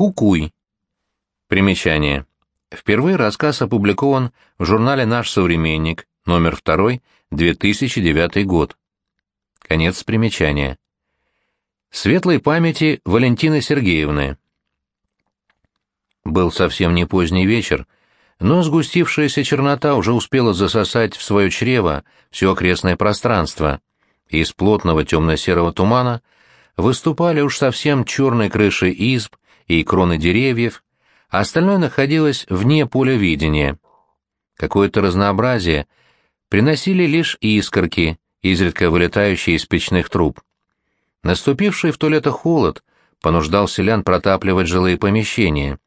Кукуй. Примечание. Впервые рассказ опубликован в журнале «Наш современник», номер 2, 2009 год. Конец примечания. Светлой памяти Валентины Сергеевны. Был совсем не поздний вечер, но сгустившаяся чернота уже успела засосать в свое чрево все окрестное пространство, и из плотного темно-серого тумана выступали уж совсем черные крыши изб и кроны деревьев, а остальное находилось вне поля видения. Какое-то разнообразие приносили лишь искорки, изредка вылетающие из печных труб. Наступивший в то лето холод понуждал селян протапливать жилые помещения.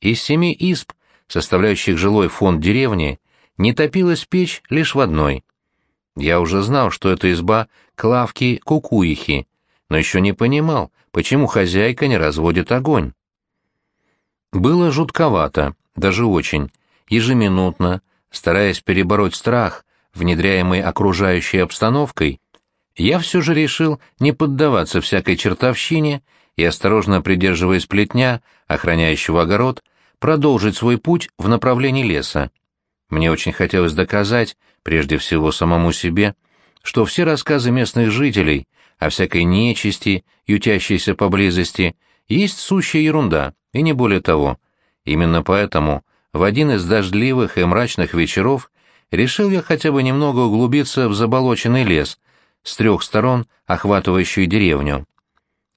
Из семи изб, составляющих жилой фонд деревни, не топилась печь лишь в одной. Я уже знал, что это изба Клавки Кукуихи, но еще не понимал, почему хозяйка не разводит огонь. Было жутковато, даже очень. Ежеминутно, стараясь перебороть страх, внедряемый окружающей обстановкой, я все же решил не поддаваться всякой чертовщине и, осторожно придерживаясь плетня, охраняющего огород, продолжить свой путь в направлении леса. Мне очень хотелось доказать, прежде всего самому себе, что все рассказы местных жителей о всякой нечисти, ютящейся поблизости, есть сущая ерунда, и не более того. Именно поэтому в один из дождливых и мрачных вечеров решил я хотя бы немного углубиться в заболоченный лес, с трех сторон охватывающий деревню.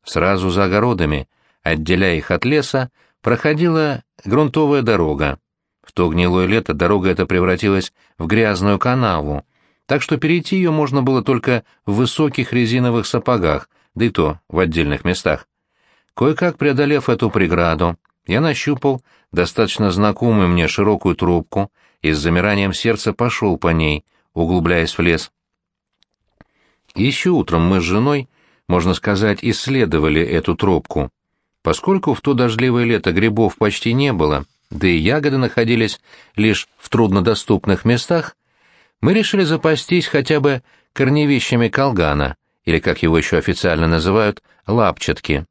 Сразу за огородами, отделяя их от леса, проходила грунтовая дорога. В то гнилое лето дорога эта превратилась в грязную канаву, так что перейти ее можно было только в высоких резиновых сапогах, да и то в отдельных местах. Кое-как преодолев эту преграду, я нащупал достаточно знакомую мне широкую трубку и с замиранием сердца пошел по ней, углубляясь в лес. Еще утром мы с женой, можно сказать, исследовали эту тропку. Поскольку в то дождливое лето грибов почти не было, да и ягоды находились лишь в труднодоступных местах, мы решили запастись хотя бы корневищами колгана, или, как его еще официально называют, лапчатки.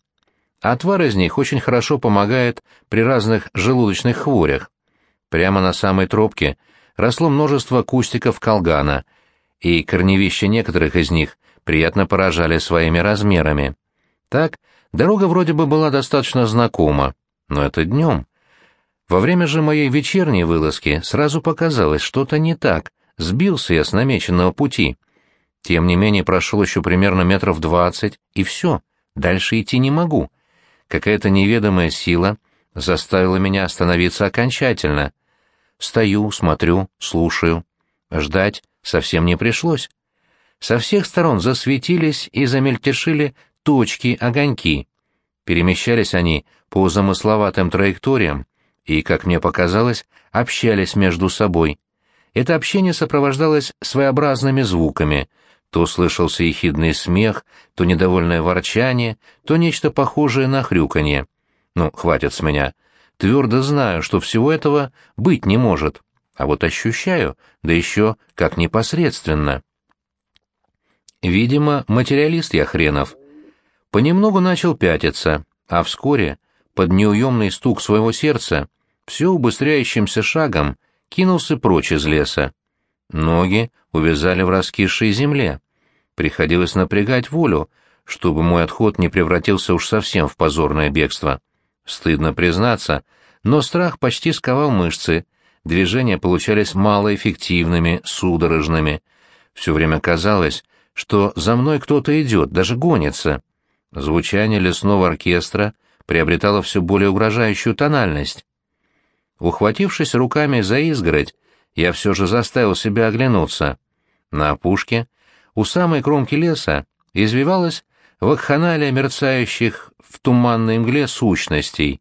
Отвар из них очень хорошо помогает при разных желудочных хворях. Прямо на самой тропке росло множество кустиков колгана, и корневища некоторых из них приятно поражали своими размерами. Так, дорога вроде бы была достаточно знакома, но это днем. Во время же моей вечерней вылазки сразу показалось что-то не так, сбился я с намеченного пути. Тем не менее прошел еще примерно метров двадцать, и все, дальше идти не могу. Какая-то неведомая сила заставила меня остановиться окончательно. Стою, смотрю, слушаю. Ждать совсем не пришлось. Со всех сторон засветились и замельтешили точки, огоньки. Перемещались они по замысловатым траекториям и, как мне показалось, общались между собой. Это общение сопровождалось своеобразными звуками — то слышался ехидный смех, то недовольное ворчание, то нечто похожее на хрюканье. Ну, хватит с меня. Твердо знаю, что всего этого быть не может. А вот ощущаю, да еще как непосредственно. Видимо, материалист я хренов. Понемногу начал пятиться, а вскоре, под неуемный стук своего сердца, все убыстряющимся шагом кинулся прочь из леса. Ноги увязали в раскисшей земле. Приходилось напрягать волю, чтобы мой отход не превратился уж совсем в позорное бегство. Стыдно признаться, но страх почти сковал мышцы, движения получались малоэффективными, судорожными. Все время казалось, что за мной кто-то идет, даже гонится. Звучание лесного оркестра приобретало все более угрожающую тональность. Ухватившись руками за изгородь, я все же заставил себя оглянуться. На опушке у самой кромки леса извивалась вакханалия мерцающих в туманной мгле сущностей.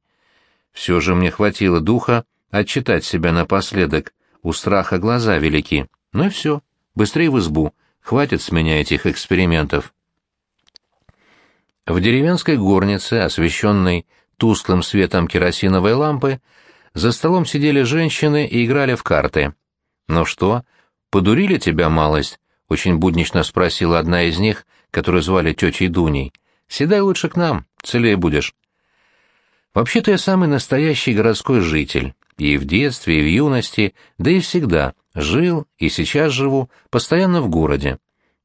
Все же мне хватило духа отчитать себя напоследок, у страха глаза велики. Ну и все, быстрее в избу, хватит с меня этих экспериментов. В деревенской горнице, освещенной тусклым светом керосиновой лампы, за столом сидели женщины и играли в карты. «Ну что, подурили тебя малость?» — очень буднично спросила одна из них, которую звали тетей Дуней. «Седай лучше к нам, целее будешь». Вообще-то я самый настоящий городской житель. И в детстве, и в юности, да и всегда. Жил и сейчас живу постоянно в городе.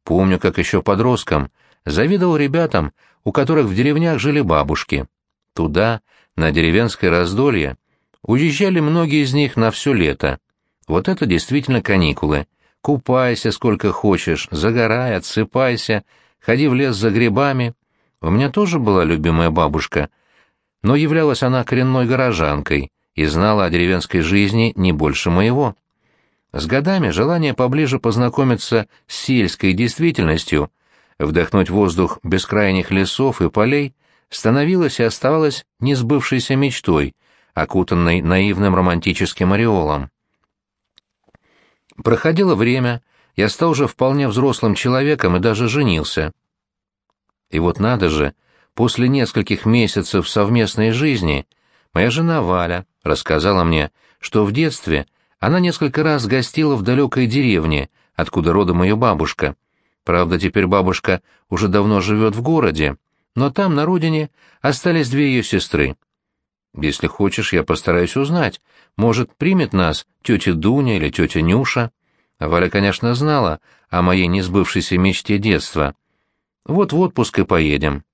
Помню, как еще подростком завидовал ребятам, у которых в деревнях жили бабушки. Туда, на деревенское раздолье, уезжали многие из них на все лето. Вот это действительно каникулы. Купайся сколько хочешь, загорай, отсыпайся, ходи в лес за грибами. У меня тоже была любимая бабушка, но являлась она коренной горожанкой и знала о деревенской жизни не больше моего. С годами желание поближе познакомиться с сельской действительностью, вдохнуть воздух бескрайних лесов и полей, становилось и оставалось несбывшейся мечтой, окутанной наивным романтическим ореолом. Проходило время, я стал уже вполне взрослым человеком и даже женился. И вот надо же, после нескольких месяцев совместной жизни моя жена Валя рассказала мне, что в детстве она несколько раз гостила в далекой деревне, откуда родом ее бабушка. Правда, теперь бабушка уже давно живет в городе, но там, на родине, остались две ее сестры. Если хочешь, я постараюсь узнать. Может, примет нас тетя Дуня или тетя Нюша? Валя, конечно, знала о моей несбывшейся мечте детства. Вот в отпуск и поедем.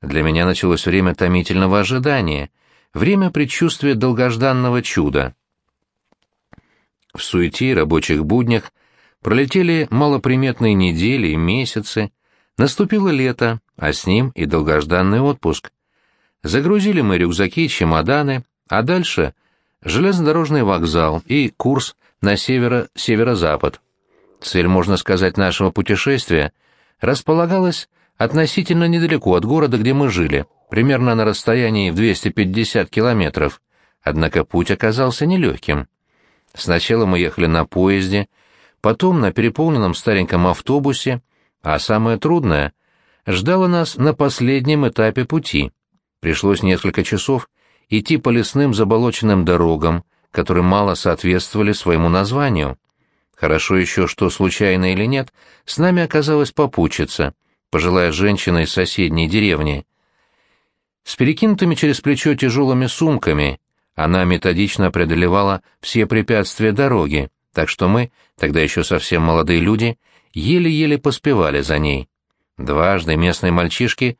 Для меня началось время томительного ожидания, время предчувствия долгожданного чуда. В суете и рабочих буднях пролетели малоприметные недели и месяцы, наступило лето, а с ним и долгожданный отпуск. Загрузили мы рюкзаки чемоданы, а дальше железнодорожный вокзал и курс на северо-северо-запад. Цель, можно сказать, нашего путешествия располагалась относительно недалеко от города, где мы жили, примерно на расстоянии в 250 километров, однако путь оказался нелегким. Сначала мы ехали на поезде, потом на переполненном стареньком автобусе, а самое трудное ждало нас на последнем этапе пути. Пришлось несколько часов идти по лесным заболоченным дорогам, которые мало соответствовали своему названию. Хорошо еще, что, случайно или нет, с нами оказалась попутчица, пожилая женщина из соседней деревни. С перекинутыми через плечо тяжелыми сумками она методично преодолевала все препятствия дороги, так что мы, тогда еще совсем молодые люди, еле-еле поспевали за ней. Дважды местные мальчишки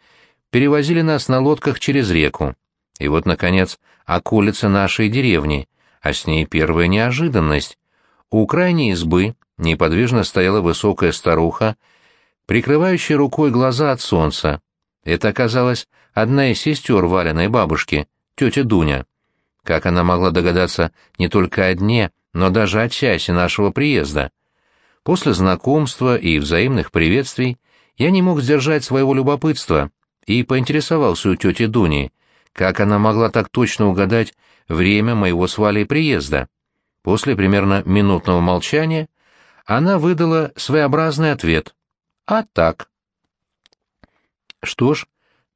перевозили нас на лодках через реку. И вот, наконец, околица нашей деревни, а с ней первая неожиданность. У крайней избы неподвижно стояла высокая старуха, прикрывающая рукой глаза от солнца. Это оказалась одна из сестер Валеной бабушки, тетя Дуня. Как она могла догадаться не только о дне, но даже о часе нашего приезда? После знакомства и взаимных приветствий я не мог сдержать своего любопытства и поинтересовался у тети Дуни, как она могла так точно угадать время моего с Валей приезда. После примерно минутного молчания она выдала своеобразный ответ. А так. Что ж,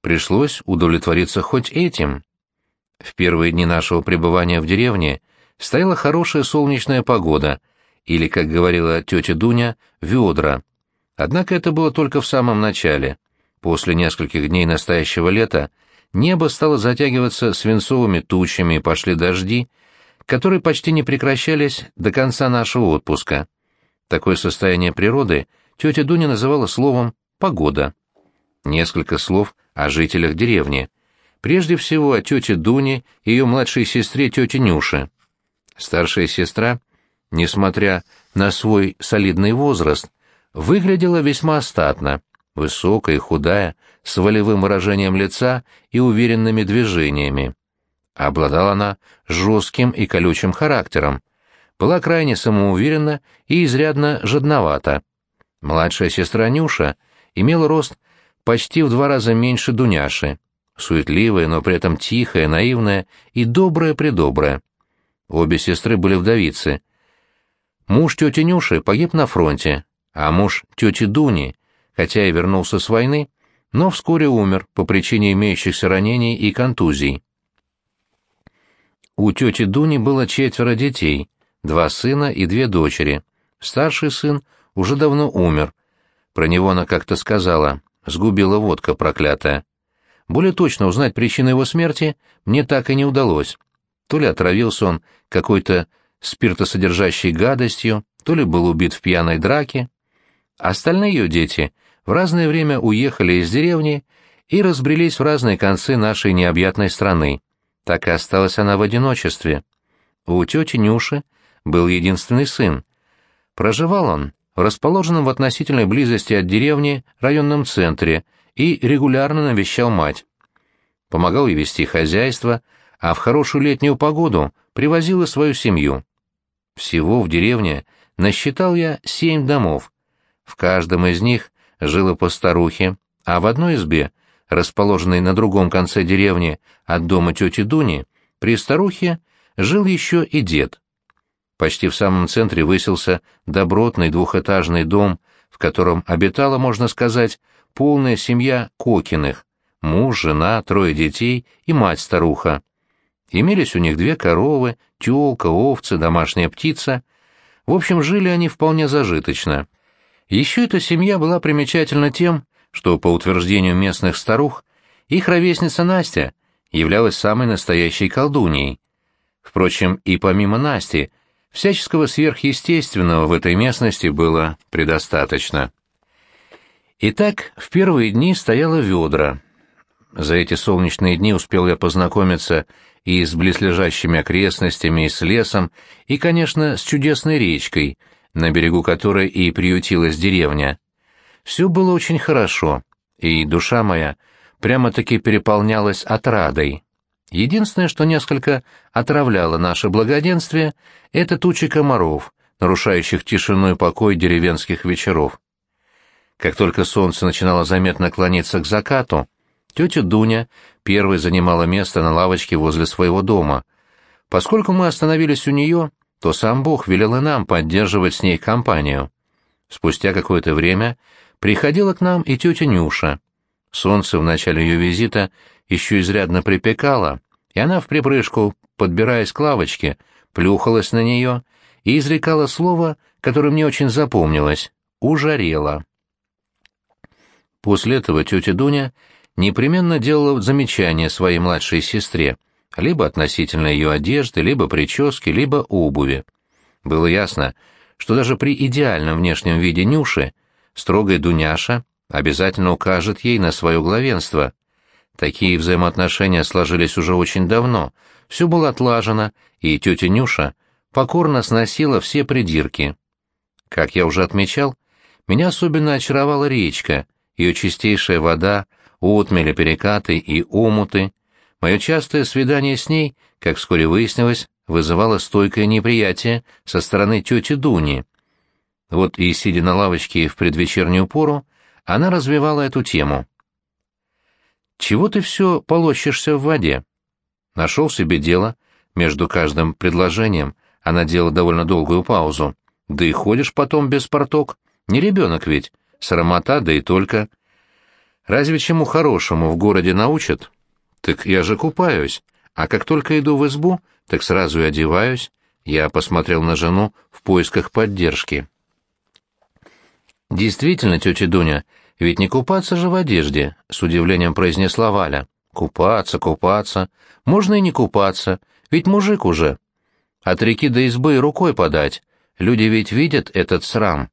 пришлось удовлетвориться хоть этим. В первые дни нашего пребывания в деревне стояла хорошая солнечная погода, или, как говорила тетя Дуня, ведра. Однако это было только в самом начале. После нескольких дней настоящего лета небо стало затягиваться свинцовыми тучами и пошли дожди, которые почти не прекращались до конца нашего отпуска. Такое состояние природы тетя Дуня называла словом «погода». Несколько слов о жителях деревни. Прежде всего о тете Дуне и ее младшей сестре тете Нюше. Старшая сестра, несмотря на свой солидный возраст, выглядела весьма статно, высокая и худая, с волевым выражением лица и уверенными движениями. Обладала она жестким и колючим характером, была крайне самоуверенна и изрядно жадновата. Младшая сестра Нюша имела рост почти в два раза меньше Дуняши, суетливая, но при этом тихая, наивная и добрая-предобрая. Обе сестры были вдовицы. Муж тети Нюши погиб на фронте, а муж тети Дуни, хотя и вернулся с войны, но вскоре умер по причине имеющихся ранений и контузий. У тети Дуни было четверо детей, два сына и две дочери. Старший сын уже давно умер. Про него она как-то сказала, сгубила водка проклятая. более точно узнать причину его смерти мне так и не удалось. То ли отравился он какой-то спиртосодержащей гадостью, то ли был убит в пьяной драке. Остальные ее дети в разное время уехали из деревни и разбрелись в разные концы нашей необъятной страны. Так и осталась она в одиночестве. У тети Нюши был единственный сын. Проживал он в расположенном в относительной близости от деревни районном центре и регулярно навещал мать. Помогал ей вести хозяйство, а в хорошую летнюю погоду привозил и свою семью. Всего в деревне насчитал я семь домов. В каждом из них жило по старухе, а в одной избе, расположенной на другом конце деревни от дома тети Дуни, при старухе жил еще и дед. Почти в самом центре высился добротный двухэтажный дом, в котором обитала, можно сказать, полная семья Кокиных, муж, жена, трое детей и мать-старуха. Имелись у них две коровы, тёлка, овцы, домашняя птица. В общем, жили они вполне зажиточно. Еще эта семья была примечательна тем, что, по утверждению местных старух, их ровесница Настя являлась самой настоящей колдуньей. Впрочем, и помимо Насти, всяческого сверхъестественного в этой местности было предостаточно. Итак, в первые дни стояло ведра. За эти солнечные дни успел я познакомиться и с близлежащими окрестностями, и с лесом, и, конечно, с чудесной речкой, на берегу которой и приютилась деревня. Все было очень хорошо, и душа моя прямо-таки переполнялась отрадой. Единственное, что несколько отравляло наше благоденствие, это тучи комаров, нарушающих тишину и покой деревенских вечеров. Как только солнце начинало заметно клониться к закату, тетя Дуня первой занимала место на лавочке возле своего дома. Поскольку мы остановились у нее, то сам Бог велел и нам поддерживать с ней компанию. Спустя какое-то время приходила к нам и тетя Нюша. Солнце в начале ее визита еще изрядно припекало, и она в припрыжку, подбираясь к лавочке, плюхалась на нее и изрекала слово, которое мне очень запомнилось — «ужарела». После этого тетя Дуня непременно делала замечания своей младшей сестре, либо относительно ее одежды, либо прически, либо обуви. Было ясно, что даже при идеальном внешнем виде Нюши строгая Дуняша обязательно укажет ей на свое главенство. Такие взаимоотношения сложились уже очень давно, все было отлажено, и тетя Нюша покорно сносила все придирки. Как я уже отмечал, меня особенно очаровала речка, ее чистейшая вода, отмели, перекаты и омуты. Мое частое свидание с ней, как вскоре выяснилось, вызывало стойкое неприятие со стороны тети Дуни. Вот и, сидя на лавочке в предвечернюю пору, она развивала эту тему. «Чего ты все полощешься в воде?» Нашел себе дело. Между каждым предложением она делала довольно долгую паузу. «Да и ходишь потом без порток. Не ребенок ведь. Срамота, да и только. Разве чему хорошему в городе научат? Так я же купаюсь. А как только иду в избу, так сразу и одеваюсь». Я посмотрел на жену в поисках поддержки. «Действительно, тетя Дуня, ведь не купаться же в одежде», — с удивлением произнесла Валя. «Купаться, купаться. Можно и не купаться, ведь мужик уже. От реки до избы рукой подать. Люди ведь видят этот срам.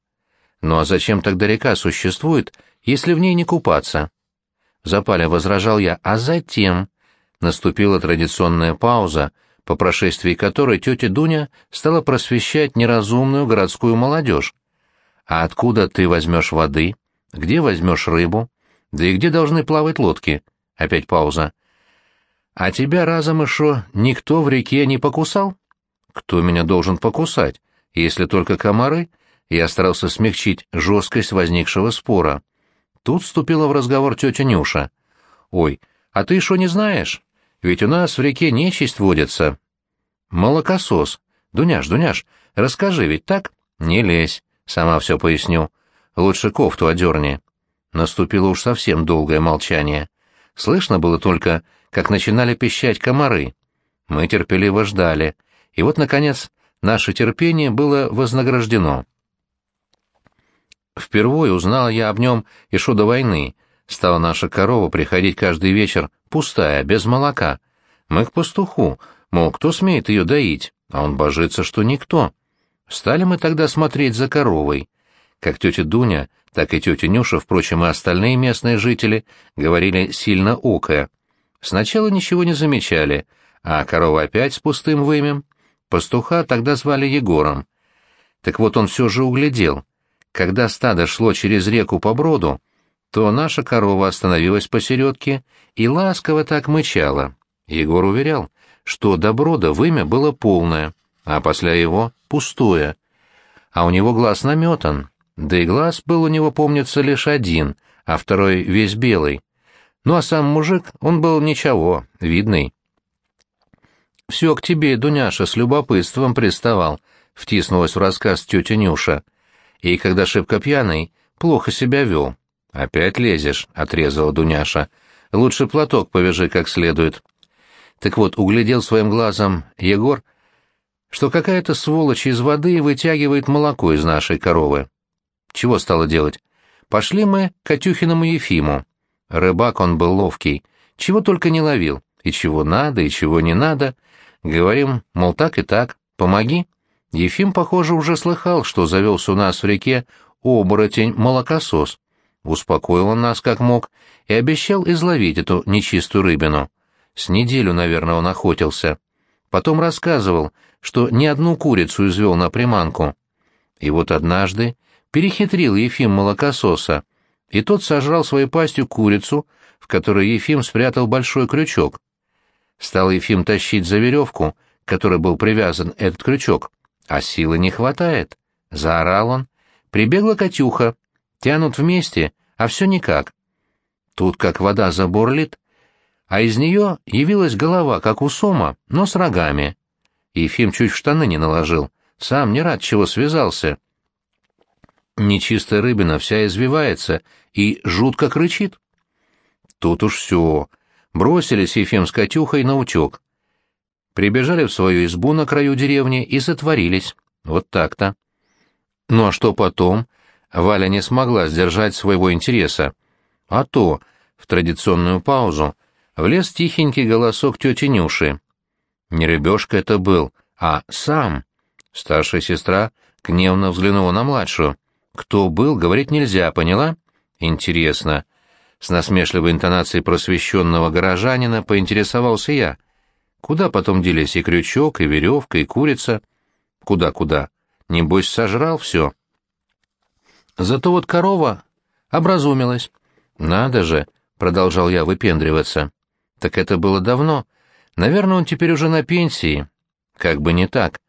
Ну а зачем тогда река существует, если в ней не купаться?» Запаля возражал я, а затем... Наступила традиционная пауза, по прошествии которой тетя Дуня стала просвещать неразумную городскую молодежь. А откуда ты возьмешь воды? Где возьмешь рыбу? Да и где должны плавать лодки? Опять пауза. А тебя разом еще никто в реке не покусал? Кто меня должен покусать, если только комары? Я старался смягчить жесткость возникшего спора. Тут вступила в разговор тетя Нюша. «Ой, а ты что не знаешь? Ведь у нас в реке нечисть водится». «Молокосос. Дуняш, Дуняш, расскажи, ведь так?» «Не лезь. Сама все поясню. Лучше кофту одерни. Наступило уж совсем долгое молчание. Слышно было только, как начинали пищать комары. Мы терпеливо ждали. И вот, наконец, наше терпение было вознаграждено. Впервые узнал я об нем еще до войны, Стала наша корова приходить каждый вечер пустая, без молока. Мы к пастуху, мол, кто смеет ее доить, а он божится, что никто. Стали мы тогда смотреть за коровой. Как тетя Дуня, так и тетя Нюша, впрочем, и остальные местные жители, говорили сильно окая. Сначала ничего не замечали, а корова опять с пустым вымем. Пастуха тогда звали Егором. Так вот он все же углядел. Когда стадо шло через реку по броду, то наша корова остановилась посередке и ласково так мычала. Егор уверял, что до брода вымя было полное, а после его — пустое. А у него глаз наметан, да и глаз был у него, помнится, лишь один, а второй весь белый. Ну а сам мужик, он был ничего, видный. «Все к тебе, Дуняша, с любопытством приставал», — втиснулась в рассказ тетя Нюша. И когда шибко пьяный, плохо себя вел. «Опять лезешь», — отрезала Дуняша. «Лучше платок повяжи как следует». Так вот, углядел своим глазом Егор, что какая-то сволочь из воды вытягивает молоко из нашей коровы. Чего стало делать? Пошли мы к Катюхиному Ефиму. Рыбак он был ловкий, чего только не ловил, и чего надо, и чего не надо. Говорим, мол, так и так, помоги. Ефим, похоже, уже слыхал, что завелся у нас в реке оборотень-молокосос. Успокоил он нас как мог и обещал изловить эту нечистую рыбину. С неделю, наверное, он охотился. Потом рассказывал, что ни одну курицу извел на приманку. И вот однажды перехитрил Ефим молокососа, и тот сожрал своей пастью курицу, в которой Ефим спрятал большой крючок. Стал Ефим тащить за веревку, которой был привязан этот крючок, а силы не хватает. Заорал он. Прибегла Катюха. Тянут вместе, а все никак. Тут как вода забурлит, а из нее явилась голова, как у сома, но с рогами. Ефим чуть в штаны не наложил, сам не рад, чего связался. Нечистая рыбина вся извивается и жутко кричит. Тут уж все. Бросились Ефим с Катюхой на утек. Прибежали в свою избу на краю деревни и затворились. Вот так-то. Ну а что потом? Валя не смогла сдержать своего интереса. А то, в традиционную паузу, влез тихенький голосок тети Нюши. Не ребешка это был, а сам. Старшая сестра гневно взглянула на младшую. Кто был, говорить нельзя, поняла? Интересно. С насмешливой интонацией просвещенного горожанина поинтересовался я. Куда потом делись и крючок, и веревка, и курица? Куда-куда? Небось, сожрал все. Зато вот корова образумилась. Надо же, продолжал я выпендриваться. Так это было давно. Наверное, он теперь уже на пенсии. Как бы не так.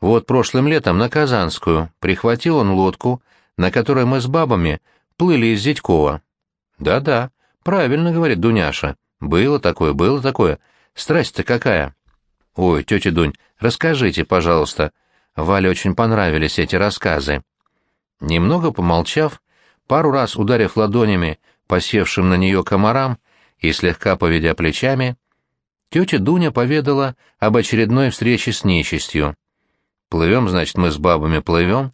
Вот прошлым летом на Казанскую прихватил он лодку, на которой мы с бабами плыли из Зятькова. Да-да, правильно говорит Дуняша. Было такое, было такое. Страсть-то какая. Ой, тетя Дунь, расскажите, пожалуйста. Вале очень понравились эти рассказы. Немного помолчав, пару раз ударив ладонями посевшим на нее комарам, и, слегка поведя плечами, тетя Дуня поведала об очередной встрече с нечистью. «Плывем, значит, мы с бабами плывем.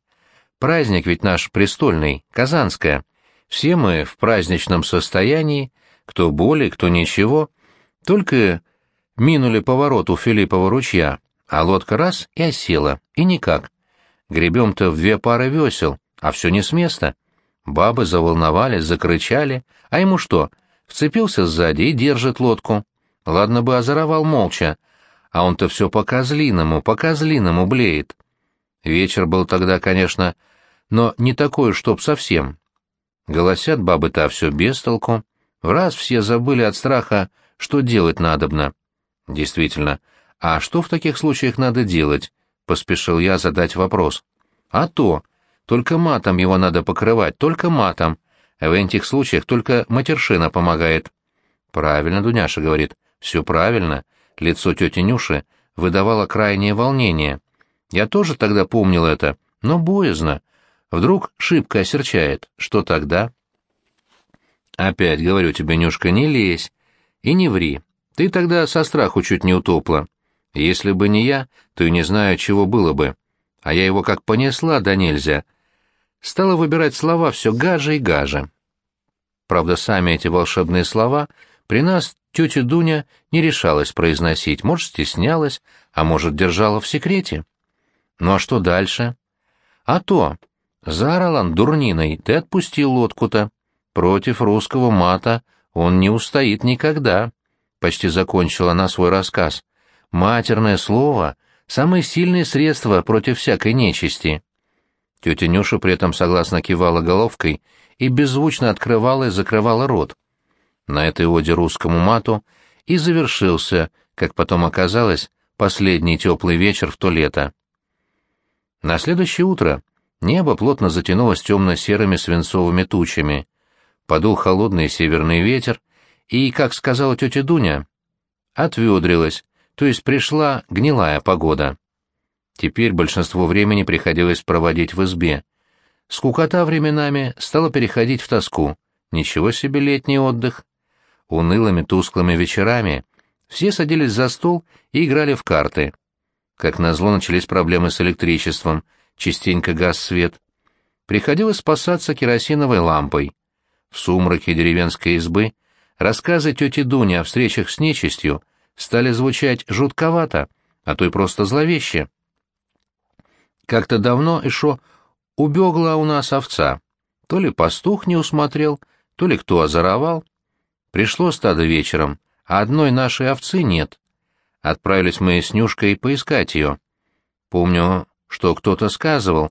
Праздник ведь наш престольный, Казанская. Все мы в праздничном состоянии, кто более, кто ничего. Только минули поворот у Филиппова ручья, а лодка раз и осела, и никак. Гребем-то в две пары весел, а все не с места. Бабы заволновались, закричали, а ему что — вцепился сзади и держит лодку. Ладно бы озоровал молча, а он-то все по-козлиному, по-козлиному блеет. Вечер был тогда, конечно, но не такой, чтоб совсем. Голосят бабы-то все без толку. В раз все забыли от страха, что делать надобно. Действительно, а что в таких случаях надо делать? Поспешил я задать вопрос. А то, только матом его надо покрывать, только матом. В этих случаях только матершина помогает. Правильно, Дуняша говорит. Все правильно. Лицо тети Нюши выдавало крайнее волнение. Я тоже тогда помнил это, но боязно. Вдруг шибко осерчает. Что тогда? Опять говорю тебе, Нюшка, не лезь. И не ври. Ты тогда со страху чуть не утопла. Если бы не я, то и не знаю, чего было бы. А я его как понесла, да нельзя — стала выбирать слова все гаже и гаже. Правда, сами эти волшебные слова при нас тетя Дуня не решалась произносить, может, стеснялась, а может, держала в секрете. Ну а что дальше? А то, заорал он дурниной, ты отпусти лодку-то. Против русского мата он не устоит никогда. Почти закончила она свой рассказ. Матерное слово — самое сильное средство против всякой нечисти. Тетя Нюша при этом согласно кивала головкой и беззвучно открывала и закрывала рот. На этой оде русскому мату и завершился, как потом оказалось, последний теплый вечер в то лето. На следующее утро небо плотно затянулось темно-серыми свинцовыми тучами. Подул холодный северный ветер, и, как сказала тетя Дуня, отведрилась, то есть пришла гнилая погода. Теперь большинство времени приходилось проводить в избе. Скукота временами стала переходить в тоску. Ничего себе летний отдых. Унылыми тусклыми вечерами все садились за стол и играли в карты. Как назло начались проблемы с электричеством, частенько газ свет. Приходилось спасаться керосиновой лампой. В сумраке деревенской избы рассказы тети Дуни о встречах с нечистью стали звучать жутковато, а то и просто зловеще. Как-то давно еще убегла у нас овца. То ли пастух не усмотрел, то ли кто озоровал. Пришло стадо вечером, а одной нашей овцы нет. Отправились мы с Нюшкой поискать ее. Помню, что кто-то сказывал,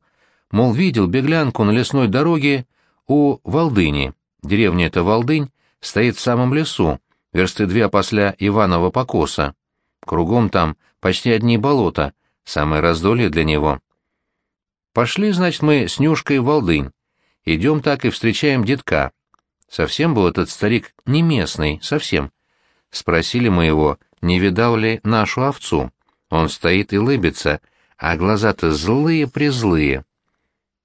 мол, видел беглянку на лесной дороге у Волдыни. Деревня эта Волдынь стоит в самом лесу, версты две после Иванова покоса. Кругом там почти одни болота, самое раздолье для него. Пошли, значит, мы с Нюшкой в Волдынь. Идем так и встречаем детка. Совсем был этот старик не местный, совсем. Спросили мы его, не видал ли нашу овцу. Он стоит и лыбится, а глаза-то злые-призлые.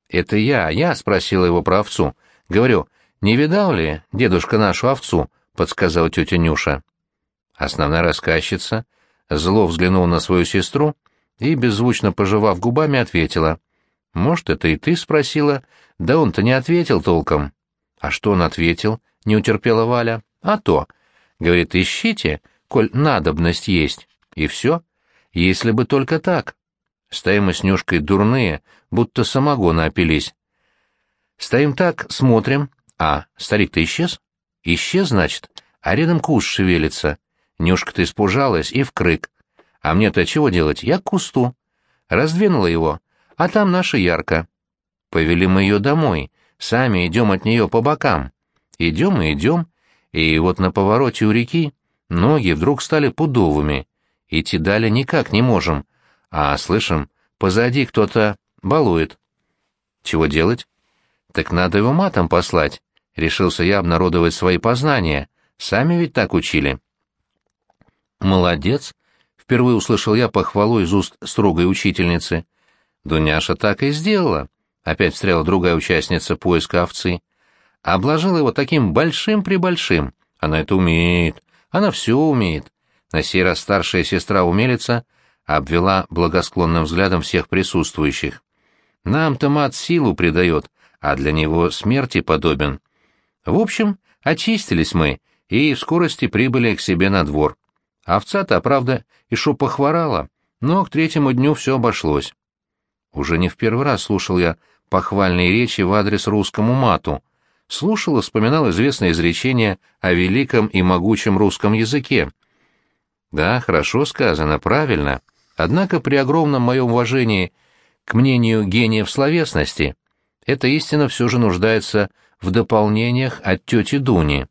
«Это я, я?» — спросила его про овцу. Говорю, «Не видал ли, дедушка, нашу овцу?» — подсказала тетя Нюша. Основная рассказчица зло взглянула на свою сестру и, беззвучно пожевав губами, ответила — «Может, это и ты?» — спросила. «Да он-то не ответил толком». «А что он ответил?» — не утерпела Валя. «А то». Говорит, ищите, коль надобность есть. И все. Если бы только так. Стоим мы с Нюшкой дурные, будто самогона опились. Стоим так, смотрим. А, старик-то исчез? Исчез, значит? А рядом куст шевелится. Нюшка-то испужалась и вкрык. А мне-то чего делать? Я к кусту. Раздвинула его, а там наша Ярка. Повели мы ее домой, сами идем от нее по бокам. Идем и идем, и вот на повороте у реки ноги вдруг стали пудовыми. Идти далее никак не можем, а слышим, позади кто-то балует. Чего делать? Так надо его матом послать. Решился я обнародовать свои познания. Сами ведь так учили. Молодец. Впервые услышал я похвалу из уст строгой учительницы. Дуняша так и сделала. Опять встряла другая участница поиска овцы. Обложила его таким большим-пребольшим. Она это умеет. Она все умеет. На сей раз старшая сестра-умелица обвела благосклонным взглядом всех присутствующих. Нам-то мат силу придает, а для него смерти подобен. В общем, очистились мы и в скорости прибыли к себе на двор. Овца-то, правда, и шо похворала, но к третьему дню все обошлось. Уже не в первый раз слушал я похвальные речи в адрес русскому мату. Слушал и вспоминал известное изречение о великом и могучем русском языке. Да, хорошо сказано, правильно. Однако при огромном моем уважении к мнению гениев словесности, эта истина все же нуждается в дополнениях от тети Дуни.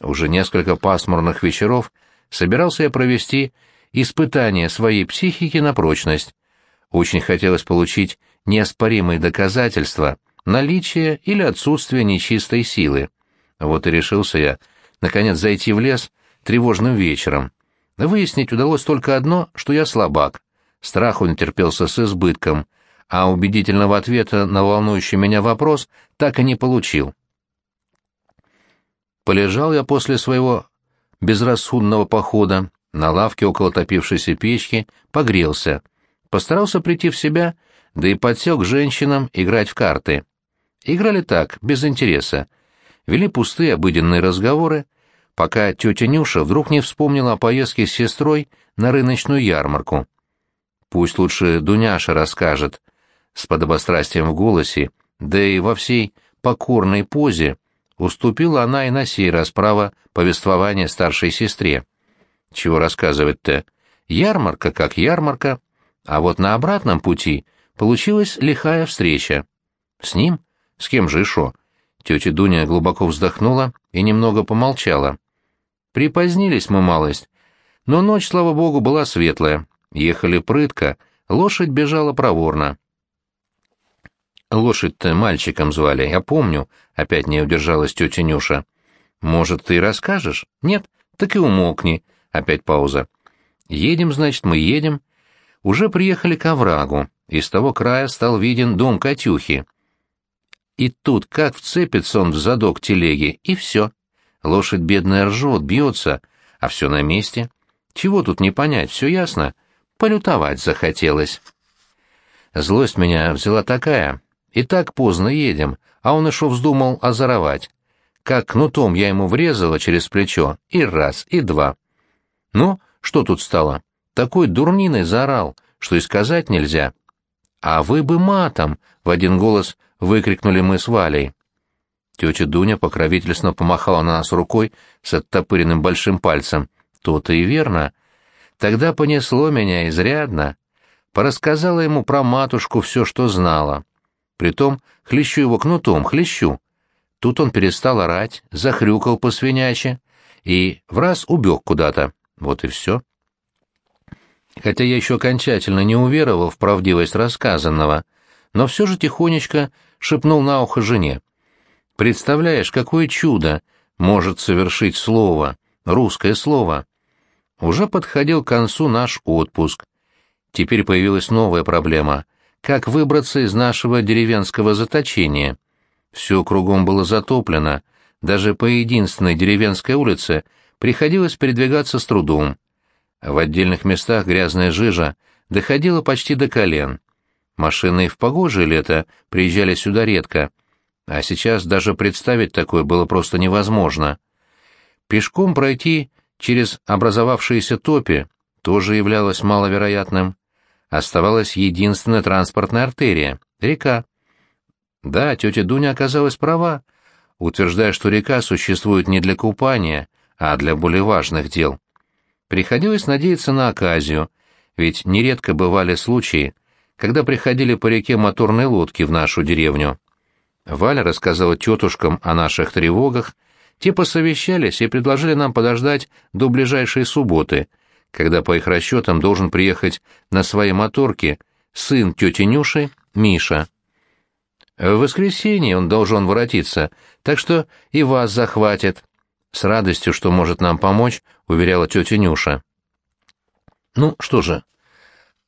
Уже несколько пасмурных вечеров собирался я провести испытание своей психики на прочность, очень хотелось получить неоспоримые доказательства наличия или отсутствия нечистой силы. Вот и решился я, наконец, зайти в лес тревожным вечером. Выяснить удалось только одно, что я слабак. Страх он терпелся с избытком, а убедительного ответа на волнующий меня вопрос так и не получил. Полежал я после своего безрассудного похода на лавке около топившейся печки, погрелся — Постарался прийти в себя, да и подсек женщинам играть в карты. Играли так, без интереса. вели пустые обыденные разговоры, пока тетя Нюша вдруг не вспомнила о поездке с сестрой на рыночную ярмарку. Пусть лучше Дуняша расскажет, с подобострастием в голосе, да и во всей покорной позе, уступила она и на сей раз право повествования старшей сестре. Чего рассказывать-то? Ярмарка как ярмарка, а вот на обратном пути получилась лихая встреча. С ним? С кем же еще? Тетя Дуня глубоко вздохнула и немного помолчала. Припозднились мы малость, но ночь, слава богу, была светлая. Ехали прытко, лошадь бежала проворно. Лошадь-то мальчиком звали, я помню, опять не удержалась тетя Нюша. Может, ты расскажешь? Нет? Так и умолкни. Опять пауза. Едем, значит, мы едем. Уже приехали к оврагу, и с того края стал виден дом Катюхи. И тут как вцепится он в задок телеги, и все. Лошадь бедная ржет, бьется, а все на месте. Чего тут не понять, все ясно. Полютовать захотелось. Злость меня взяла такая. И так поздно едем, а он еще вздумал озоровать. Как кнутом я ему врезала через плечо, и раз, и два. Ну, что тут стало? Такой дурниной заорал, что и сказать нельзя. «А вы бы матом!» — в один голос выкрикнули мы с Валей. Тетя Дуня покровительственно помахала на нас рукой с оттопыренным большим пальцем. То-то и верно. Тогда понесло меня изрядно. Порассказала ему про матушку все, что знала. Притом хлещу его кнутом, хлещу. Тут он перестал орать, захрюкал по свиняче и в раз убег куда-то. Вот и все. Хотя я еще окончательно не уверовал в правдивость рассказанного, но все же тихонечко шепнул на ухо жене. Представляешь, какое чудо может совершить слово, русское слово. Уже подходил к концу наш отпуск. Теперь появилась новая проблема — как выбраться из нашего деревенского заточения. Все кругом было затоплено, даже по единственной деревенской улице приходилось передвигаться с трудом. В отдельных местах грязная жижа доходила почти до колен. Машины в погожее лето приезжали сюда редко — а сейчас даже представить такое было просто невозможно. Пешком пройти через образовавшиеся топи тоже являлось маловероятным. Оставалась единственная транспортная артерия — река. Да, тетя Дуня оказалась права, утверждая, что река существует не для купания, а для более важных дел. Приходилось надеяться на оказию, ведь нередко бывали случаи, когда приходили по реке моторные лодки в нашу деревню. Валя рассказала тетушкам о наших тревогах, те посовещались и предложили нам подождать до ближайшей субботы, когда, по их расчетам, должен приехать на своей моторке сын тети Нюши, Миша. В воскресенье он должен воротиться, так что и вас захватит. С радостью, что может нам помочь, уверяла тетя Нюша. Ну, что же,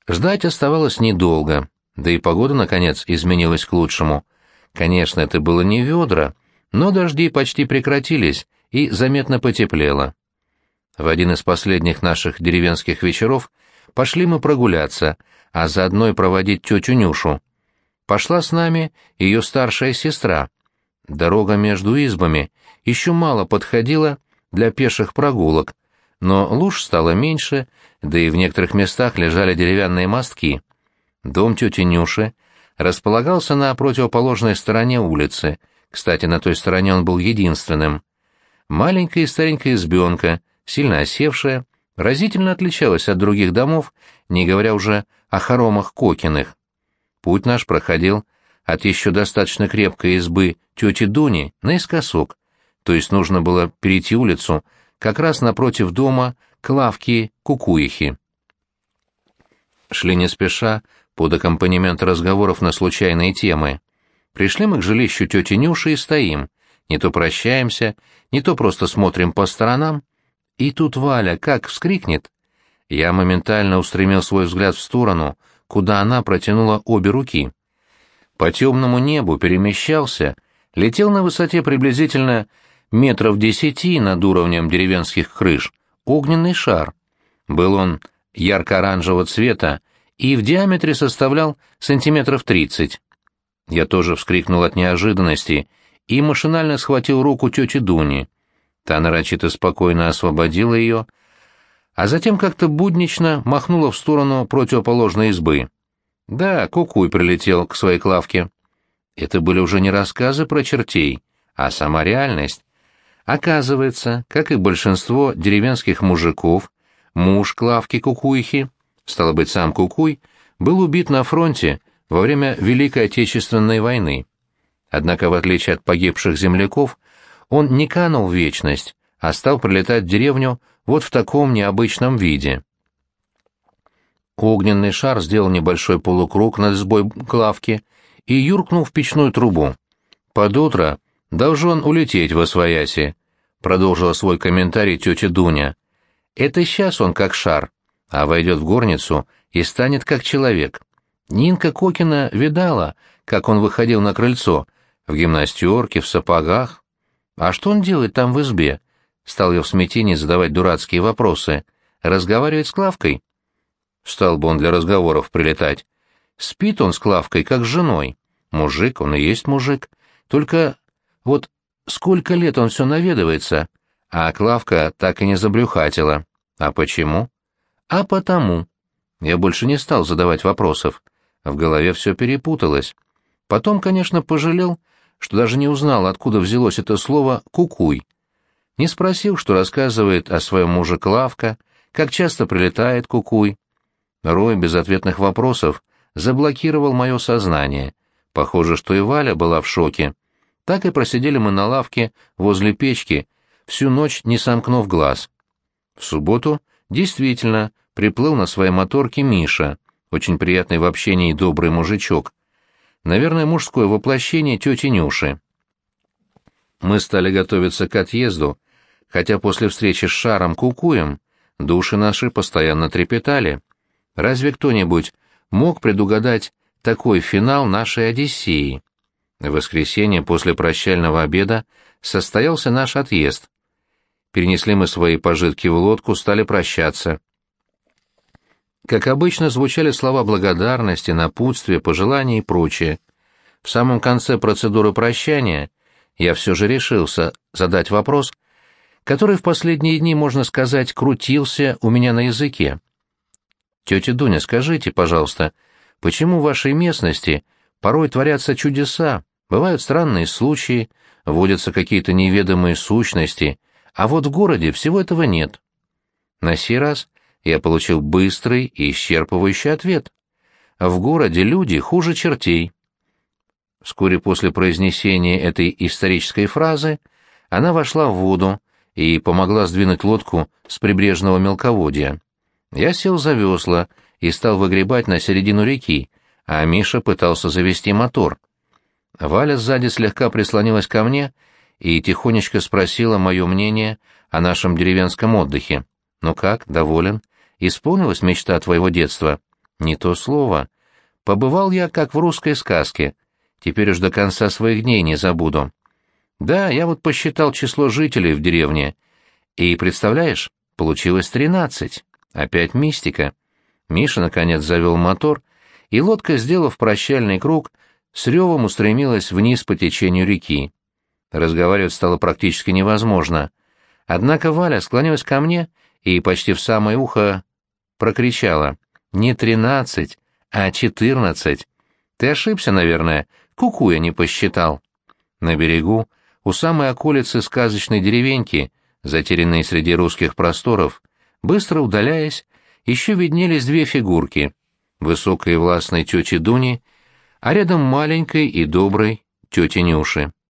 ждать оставалось недолго, да и погода, наконец, изменилась к лучшему — Конечно, это было не ведра, но дожди почти прекратились, и заметно потеплело. В один из последних наших деревенских вечеров пошли мы прогуляться, а заодно и проводить тетю Нюшу. Пошла с нами ее старшая сестра. Дорога между избами еще мало подходила для пеших прогулок, но луж стало меньше, да и в некоторых местах лежали деревянные мостки. Дом тети Нюши — располагался на противоположной стороне улицы, кстати, на той стороне он был единственным. Маленькая и старенькая избенка, сильно осевшая, разительно отличалась от других домов, не говоря уже о хоромах Кокиных. Путь наш проходил от еще достаточно крепкой избы тети Дуни наискосок, то есть нужно было перейти улицу как раз напротив дома Клавки Кукуихи. Шли не спеша, под аккомпанемент разговоров на случайные темы. Пришли мы к жилищу тети Нюши и стоим. Не то прощаемся, не то просто смотрим по сторонам. И тут Валя как вскрикнет. Я моментально устремил свой взгляд в сторону, куда она протянула обе руки. По темному небу перемещался, летел на высоте приблизительно метров десяти над уровнем деревенских крыш, огненный шар. Был он ярко-оранжевого цвета, и в диаметре составлял сантиметров тридцать. Я тоже вскрикнул от неожиданности и машинально схватил руку тети Дуни. Та нарочито спокойно освободила ее, а затем как-то буднично махнула в сторону противоположной избы. Да, кукуй прилетел к своей Клавке. Это были уже не рассказы про чертей, а сама реальность. Оказывается, как и большинство деревенских мужиков, муж Клавки Кукуйхи, стало быть, сам Кукуй, был убит на фронте во время Великой Отечественной войны. Однако, в отличие от погибших земляков, он не канул в вечность, а стал прилетать в деревню вот в таком необычном виде. Огненный шар сделал небольшой полукруг над избой Клавки и юркнул в печную трубу. Под утро должен улететь во свояси, продолжила свой комментарий тетя Дуня. Это сейчас он как шар, а войдет в горницу и станет как человек. Нинка Кокина видала, как он выходил на крыльцо, в гимнастерке, в сапогах. А что он делает там в избе? Стал я в смятении задавать дурацкие вопросы. Разговаривает с Клавкой? Стал бы он для разговоров прилетать. Спит он с Клавкой, как с женой. Мужик, он и есть мужик. Только вот сколько лет он все наведывается, а Клавка так и не забрюхатила. А почему? А потому. Я больше не стал задавать вопросов. В голове все перепуталось. Потом, конечно, пожалел, что даже не узнал, откуда взялось это слово «кукуй». Не спросил, что рассказывает о своем муже Клавка, как часто прилетает кукуй. Рой безответных вопросов заблокировал мое сознание. Похоже, что и Валя была в шоке. Так и просидели мы на лавке возле печки, всю ночь не сомкнув глаз. В субботу действительно приплыл на своей моторке Миша, очень приятный в общении добрый мужичок. Наверное, мужское воплощение тети Нюши. Мы стали готовиться к отъезду, хотя после встречи с Шаром Кукуем души наши постоянно трепетали. Разве кто-нибудь мог предугадать такой финал нашей Одиссеи? В воскресенье после прощального обеда состоялся наш отъезд. Перенесли мы свои пожитки в лодку, стали прощаться. Как обычно, звучали слова благодарности, напутствия, пожелания и прочее. В самом конце процедуры прощания я все же решился задать вопрос, который в последние дни, можно сказать, крутился у меня на языке. «Тетя Дуня, скажите, пожалуйста, почему в вашей местности порой творятся чудеса, бывают странные случаи, водятся какие-то неведомые сущности, а вот в городе всего этого нет?» На сей раз я получил быстрый и исчерпывающий ответ. В городе люди хуже чертей. Вскоре после произнесения этой исторической фразы она вошла в воду и помогла сдвинуть лодку с прибрежного мелководья. Я сел за весла и стал выгребать на середину реки, а Миша пытался завести мотор. Валя сзади слегка прислонилась ко мне и тихонечко спросила мое мнение о нашем деревенском отдыхе. «Ну как, доволен? Исполнилась мечта твоего детства?» «Не то слово. Побывал я, как в русской сказке. Теперь уж до конца своих дней не забуду. Да, я вот посчитал число жителей в деревне. И, представляешь, получилось тринадцать. Опять мистика. Миша, наконец, завел мотор, и лодка, сделав прощальный круг, с ревом устремилась вниз по течению реки. Разговаривать стало практически невозможно. Однако Валя склонилась ко мне и почти в самое ухо прокричала. «Не тринадцать, а четырнадцать. Ты ошибся, наверное, куку я не посчитал». На берегу, у самой околицы сказочной деревеньки, затерянной среди русских просторов, быстро удаляясь, еще виднелись две фигурки — высокой и властной тети Дуни, а рядом маленькой и доброй тети Нюши.